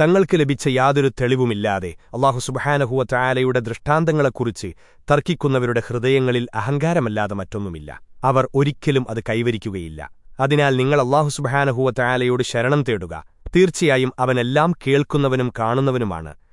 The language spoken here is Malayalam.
തങ്ങൾക്ക് ലഭിച്ച യാതൊരു തെളിവുമില്ലാതെ അള്ളാഹു സുബഹാനഹുവ ചായാലയുടെ ദൃഷ്ടാന്തങ്ങളെക്കുറിച്ച് തർക്കിക്കുന്നവരുടെ ഹൃദയങ്ങളിൽ അഹങ്കാരമല്ലാതെ മറ്റൊന്നുമില്ല. അവർ ഒരിക്കലും അത് കൈവരിക്കുകയില്ല. അതിനാൽ നിങ്ങൾ അള്ളാഹു സുബഹാനഹുവ ചായാലയോട് ശരണം തേടുക. തീർച്ചയായും അവനെല്ലാം കേൾക്കുന്നവനും കാണുന്നവനുമാണ്.